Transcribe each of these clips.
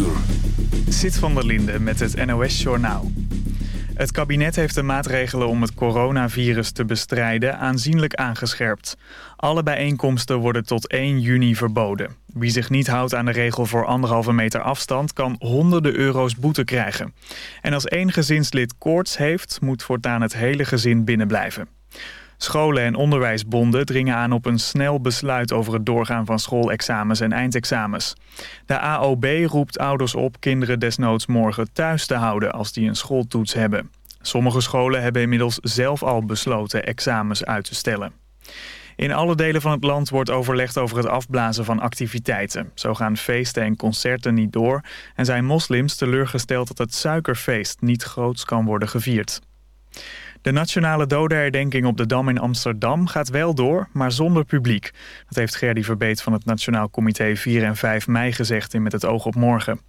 uur. Zit van der Linde met het NOS-journaal. Het kabinet heeft de maatregelen om het coronavirus te bestrijden aanzienlijk aangescherpt. Alle bijeenkomsten worden tot 1 juni verboden. Wie zich niet houdt aan de regel voor anderhalve meter afstand... kan honderden euro's boete krijgen. En als één gezinslid koorts heeft, moet voortaan het hele gezin binnenblijven. Scholen en onderwijsbonden dringen aan op een snel besluit over het doorgaan van schoolexamens en eindexamens. De AOB roept ouders op kinderen desnoods morgen thuis te houden als die een schooltoets hebben. Sommige scholen hebben inmiddels zelf al besloten examens uit te stellen. In alle delen van het land wordt overlegd over het afblazen van activiteiten. Zo gaan feesten en concerten niet door en zijn moslims teleurgesteld dat het suikerfeest niet groots kan worden gevierd. De nationale dodenherdenking op de Dam in Amsterdam gaat wel door, maar zonder publiek. Dat heeft Gerdy Verbeet van het Nationaal Comité 4 en 5 mei gezegd in Met het oog op morgen.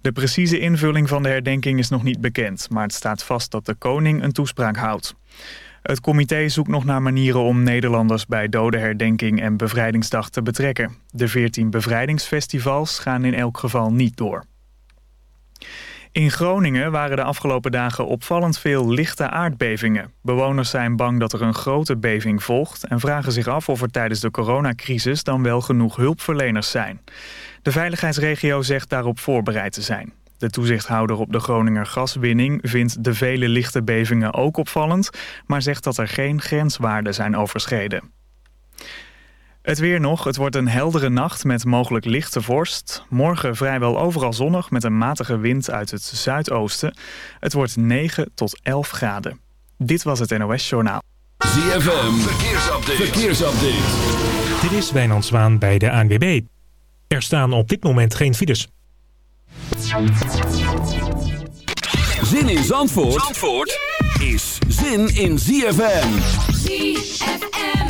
De precieze invulling van de herdenking is nog niet bekend, maar het staat vast dat de koning een toespraak houdt. Het comité zoekt nog naar manieren om Nederlanders bij dodenherdenking en bevrijdingsdag te betrekken. De 14 bevrijdingsfestivals gaan in elk geval niet door. In Groningen waren de afgelopen dagen opvallend veel lichte aardbevingen. Bewoners zijn bang dat er een grote beving volgt... en vragen zich af of er tijdens de coronacrisis dan wel genoeg hulpverleners zijn. De veiligheidsregio zegt daarop voorbereid te zijn. De toezichthouder op de Groninger gaswinning vindt de vele lichte bevingen ook opvallend... maar zegt dat er geen grenswaarden zijn overschreden. Het weer nog. Het wordt een heldere nacht met mogelijk lichte vorst. Morgen vrijwel overal zonnig met een matige wind uit het zuidoosten. Het wordt 9 tot 11 graden. Dit was het NOS Journaal. ZFM. Verkeersupdate. Verkeersupdate. Dit is Wijnand Zwaan bij de ANWB. Er staan op dit moment geen files. Zin in Zandvoort, Zandvoort is zin in ZFM. ZFM.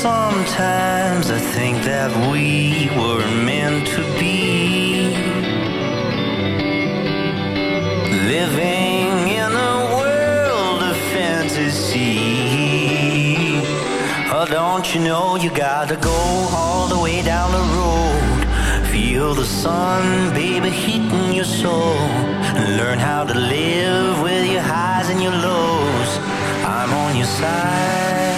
Sometimes I think that we were meant to be. Living in a world of fantasy. Oh, don't you know you gotta go all the way down the road? Feel the sun, baby, heating your soul. Learn how to live with your highs and your lows. I'm on your side.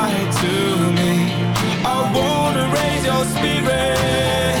raise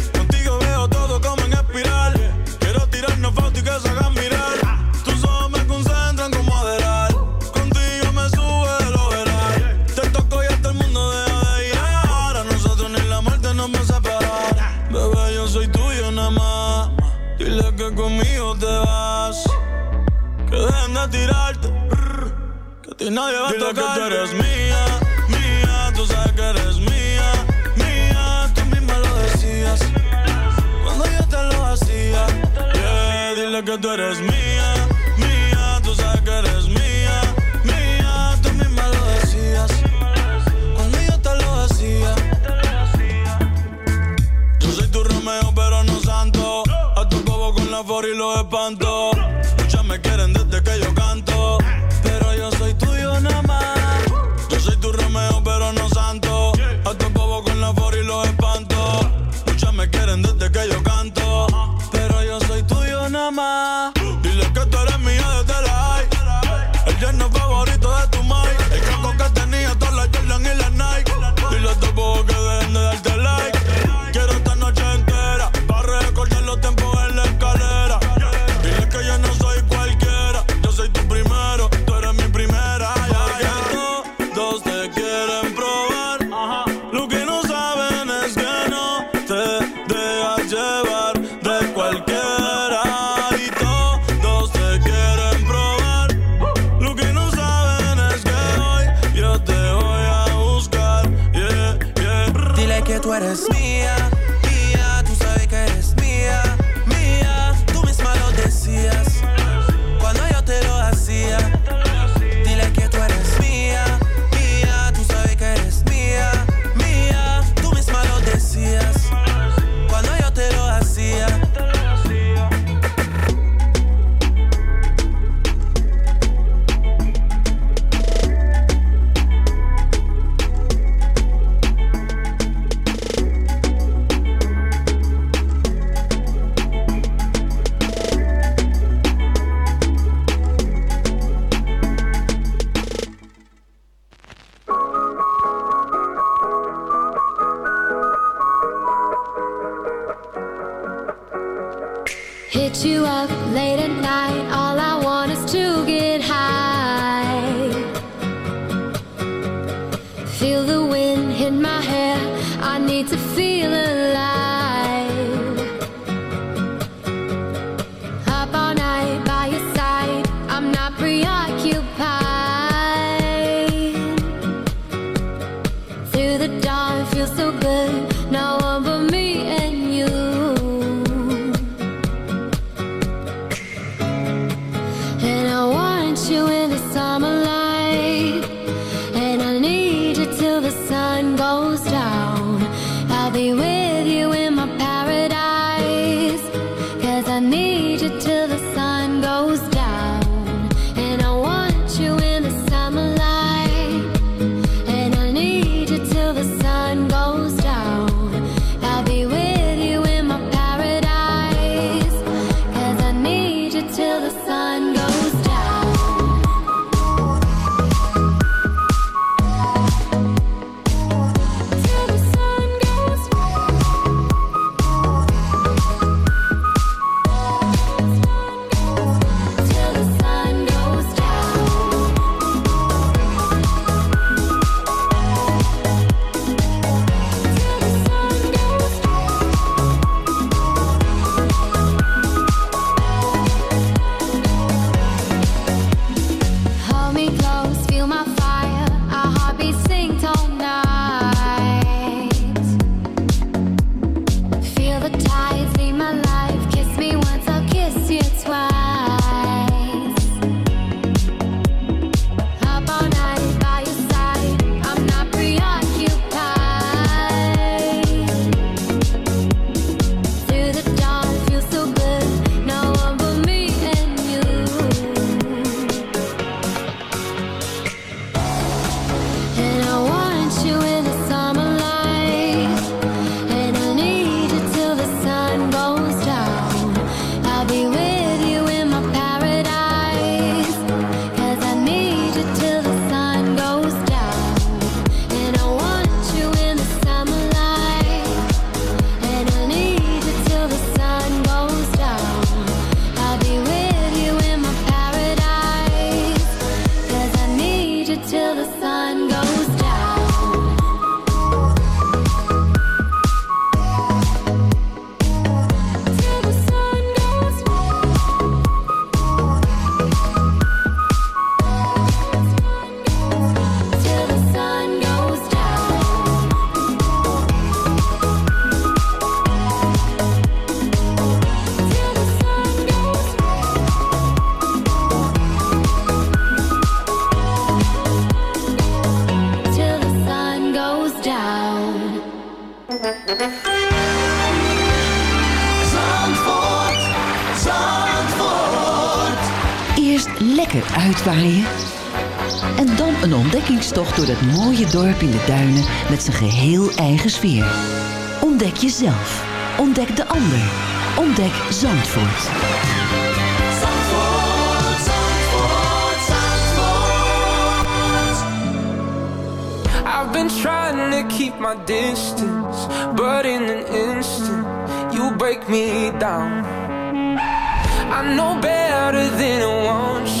Dejen de tirarte. Que ti nadie va a tocar. que tú eres mía, mía, tú sabes que eres mía, mía, tú misma lo decías. Cuando yo te lo hacía, yeah, dile que tú eres mía, mía, tú sabes que eres mía, mía, tú misma lo decías. Cuando yo te lo hacía. Yo soy tu Romeo, pero no santo. A tu bobo con la for y los espanto. Uitwaaien? En dan een ontdekkingstocht door dat mooie dorp in de duinen met zijn geheel eigen sfeer. Ontdek jezelf. Ontdek de ander. Ontdek Zandvoort. Zandvoort, Zandvoort, Zandvoort. I've been trying to keep my distance, but in an instant, you break me down. I know better than I want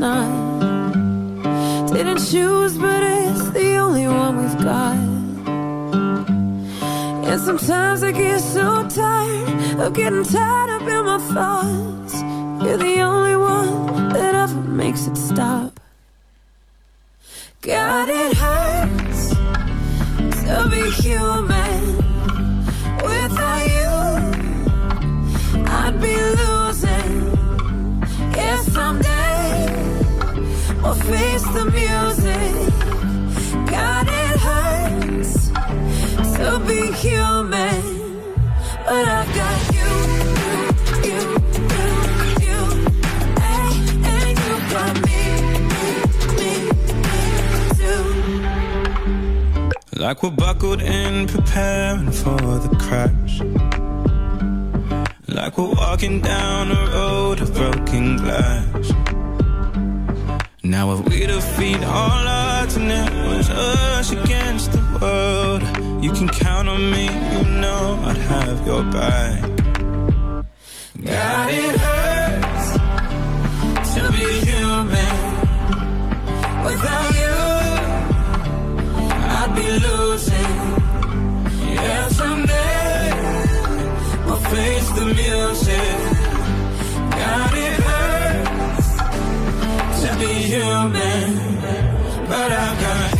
not. Didn't choose, but it's the only one we've got. And sometimes I get so tired of getting tied up in my thoughts. You're the only one that ever makes it stop. God, it hurts to be human without you. I'd be we'll face the music. God, it hurts to be human, but I've got you, you, you. Like we're buckled in, preparing for the crash. Like we're walking down a road of broken glass. Now if we defeat all odds and it was us against the world, you can count on me, you know I'd have your back. God, it hurts to be human. Without you, I'd be losing. Yeah, someday we'll face the music. Be human, but I've got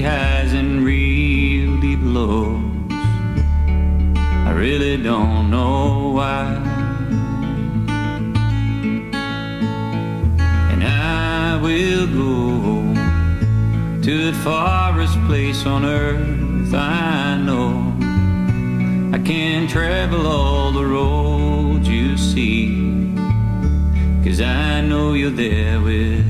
Crazy highs and real deep lows. I really don't know why. And I will go to the farthest place on earth I know. I can travel all the roads you see, cause I know you're there with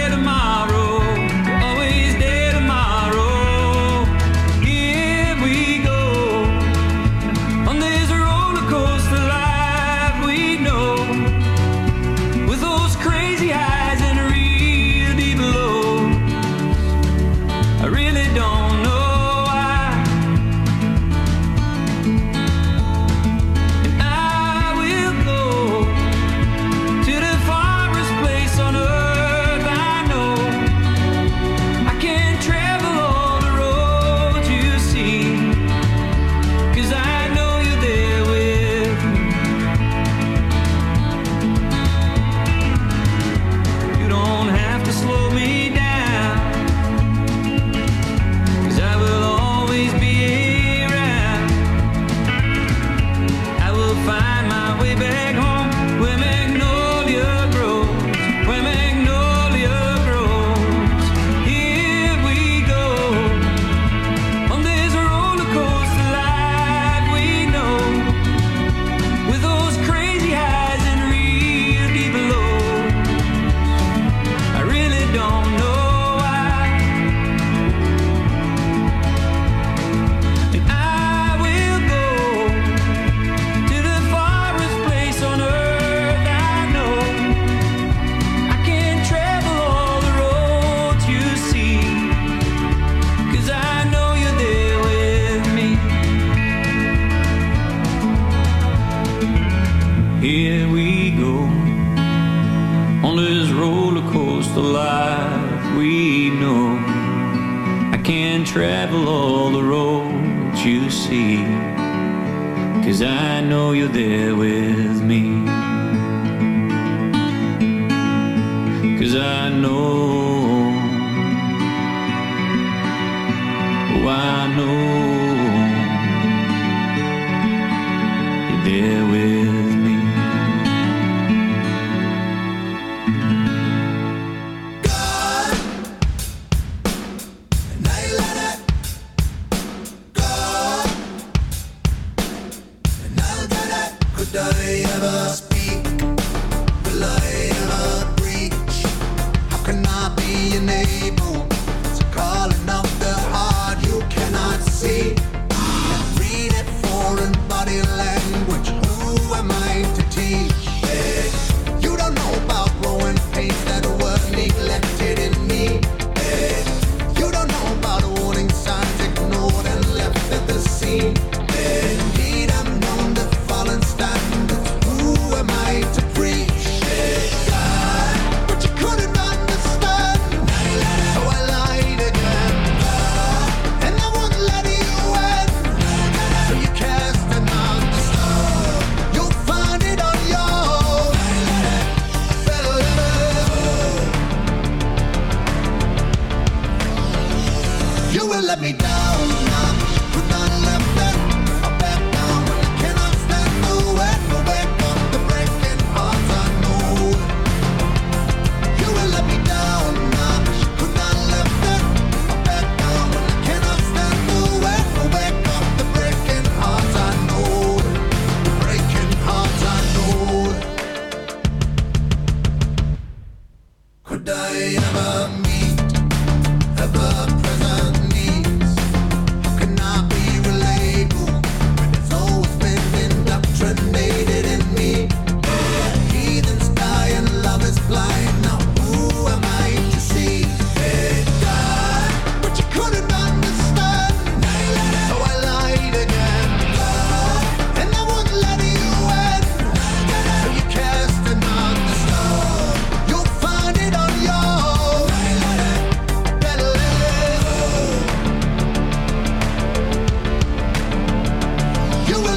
Be enabled to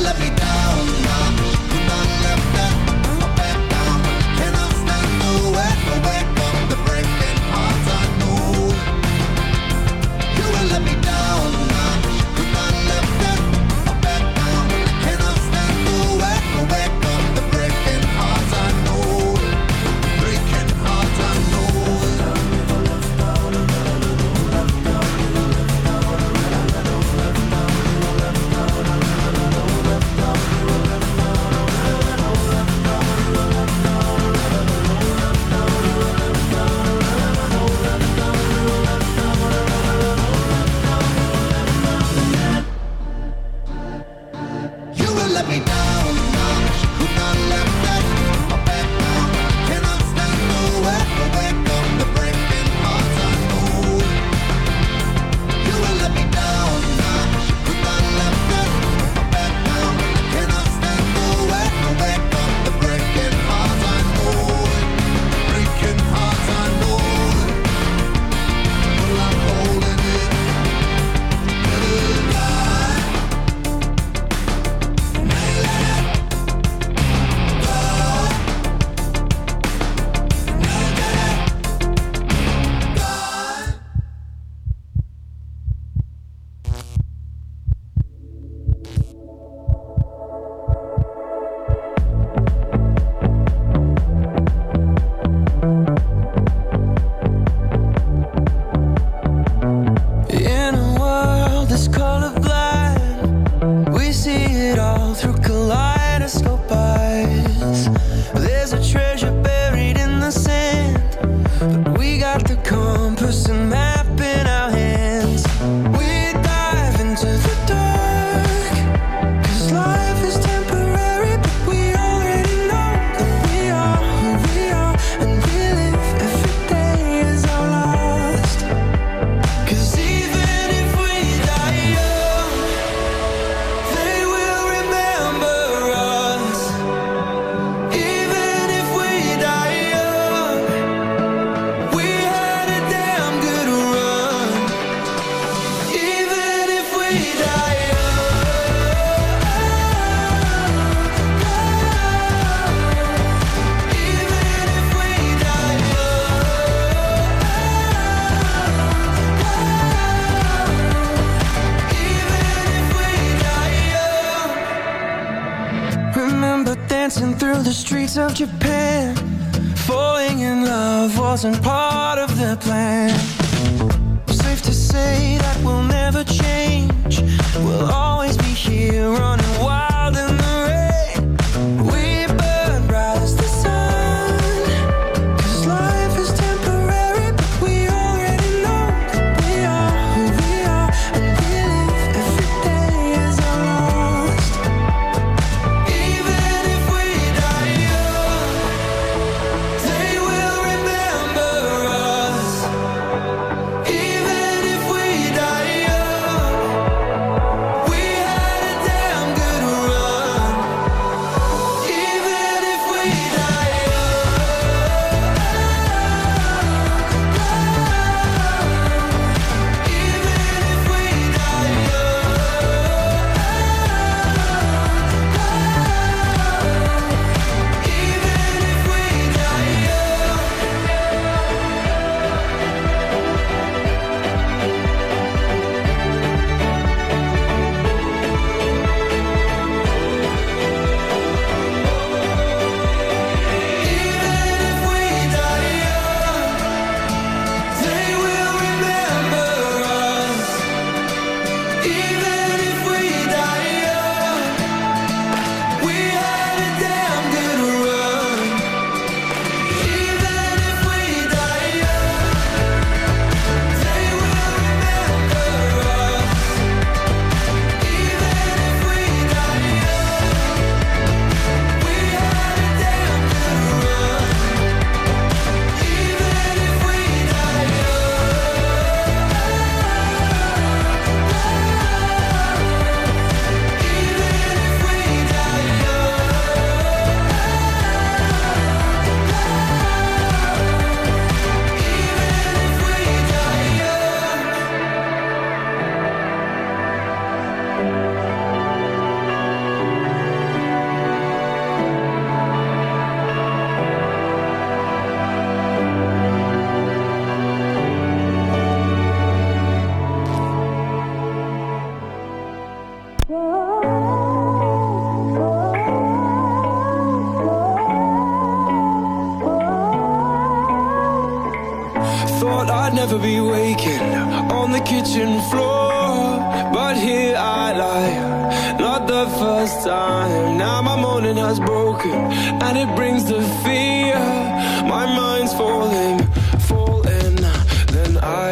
love me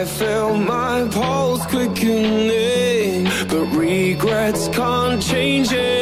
I feel my pulse quickening, but regrets can't change it.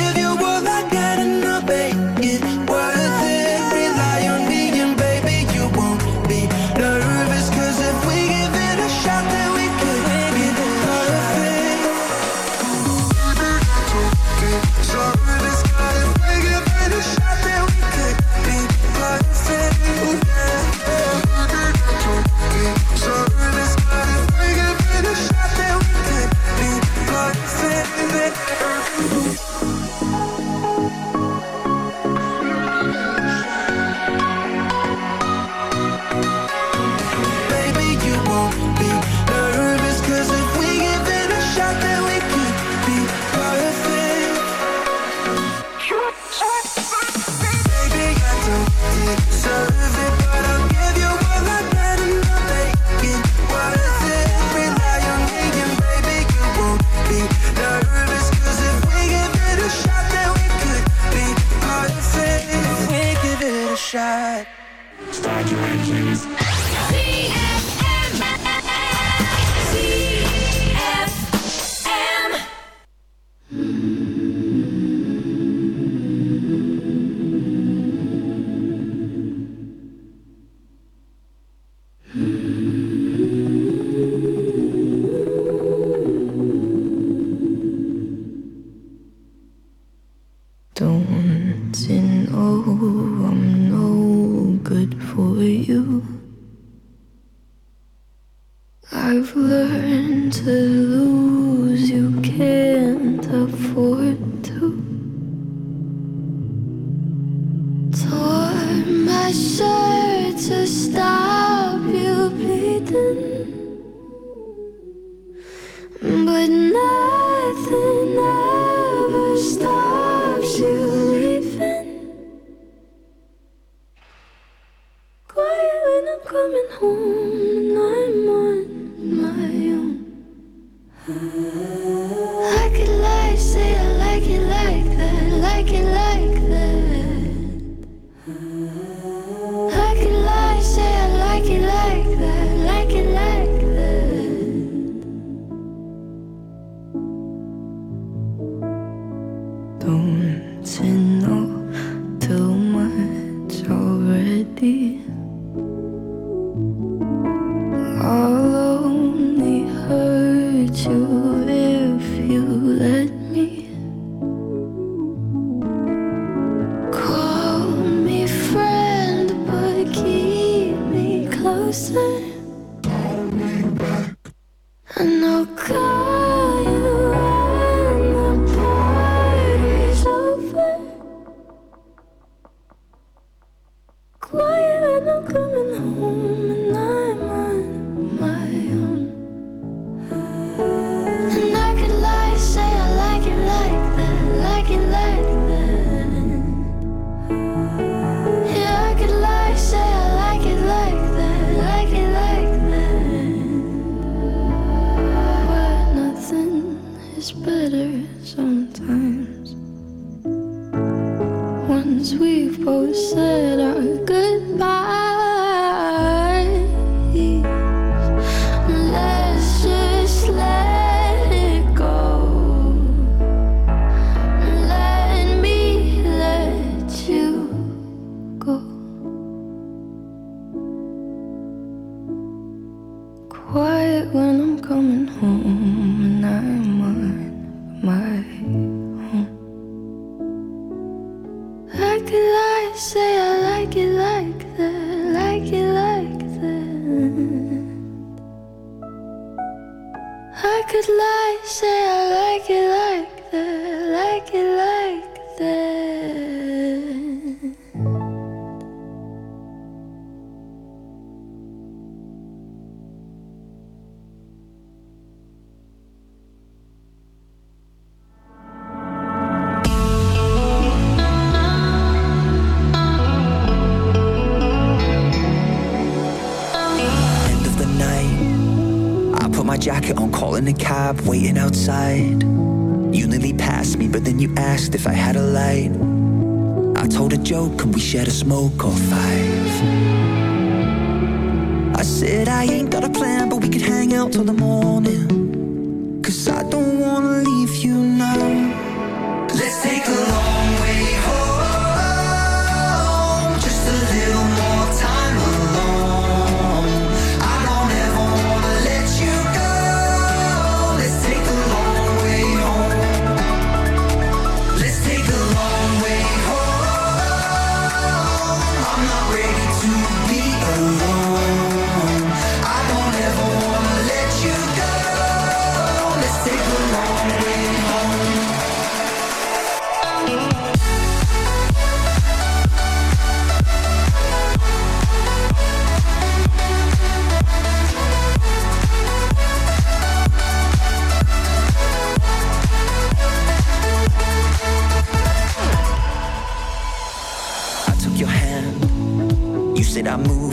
I said I ain't got a plan, but we could hang out till the morning. Cause I don't wanna leave you now. Let's take a long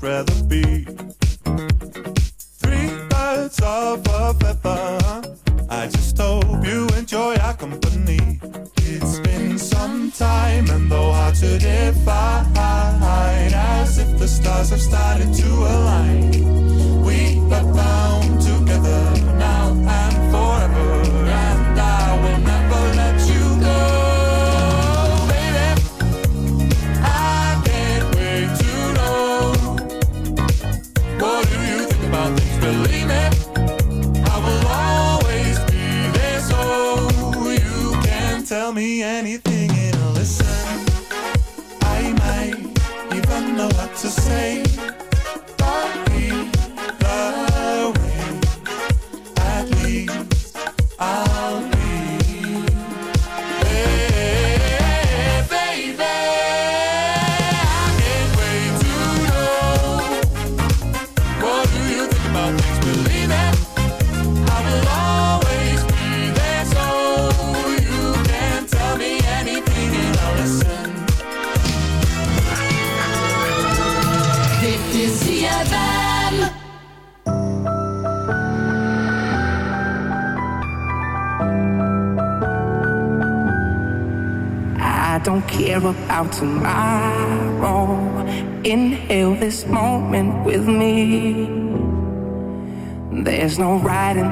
Rather be.